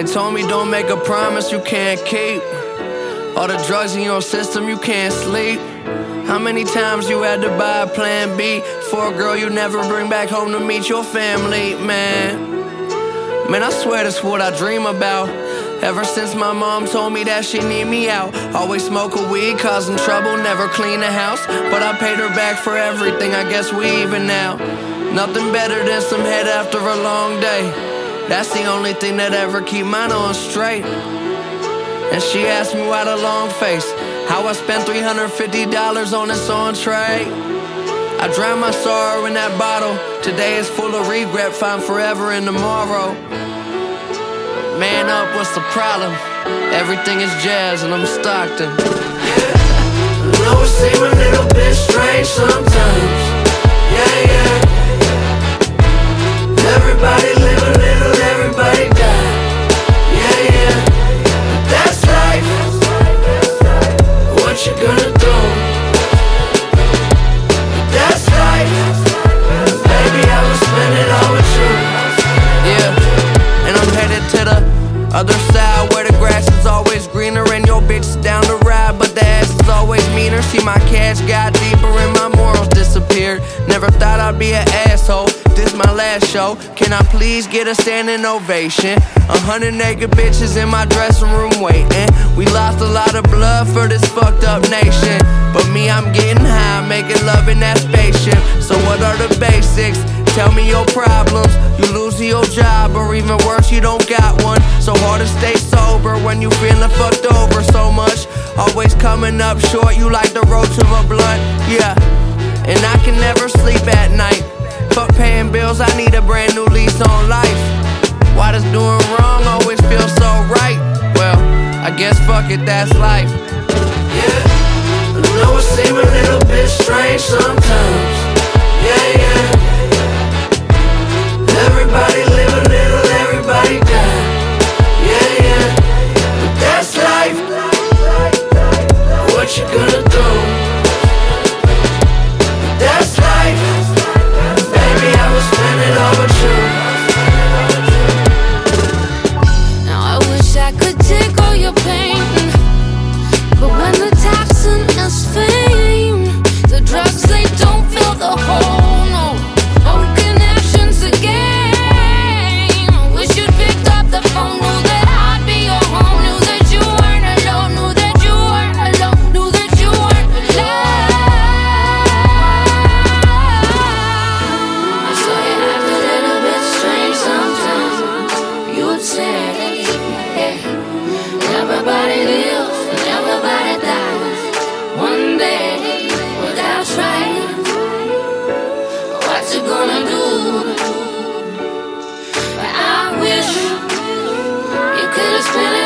They told me don't make a promise you can't keep. All the drugs in your system, you can't sleep. How many times you had to buy a plan B for a girl you never bring back home to meet your family, man? Man, I swear that's what I dream about. Ever since my mom told me that she need me out. Always smoke a weed, causing trouble, never clean the house. But I paid her back for everything, I guess we even now. Nothing better than some head after a long day. That's the only thing that ever keep mine on straight. And she asked me why the long face. How I spent $350 on this entree. I drown my sorrow in that bottle. Today is full of regret, find forever in tomorrow. Man up, what's the problem? Everything is jazz and I'm Stockton. Other side where the grass is always greener and your bitch is down to ride, but the ass is always meaner. See, my cash got deeper and my morals disappeared. Never thought I'd be an asshole. This my last show. Can I please get a standing ovation? A hundred naked bitches in my dressing room waiting. We lost a lot of blood for this fucked up nation. But me, I'm getting high, making love in that spaceship. So what are the basics? Tell me your problems. You lose your job, or even worse, you don't got one. So hard to stay sober when you feeling fucked over so much. Always coming up short, you like the roach of a blunt. Yeah, and I can never sleep at night. Fuck paying bills, I need a brand new lease on life. Why does doing wrong always feel so right? Well, I guess fuck it, that's life. Yeah, I know it seems a little bit strange sometimes. you gonna do? But I wish you could have spent it.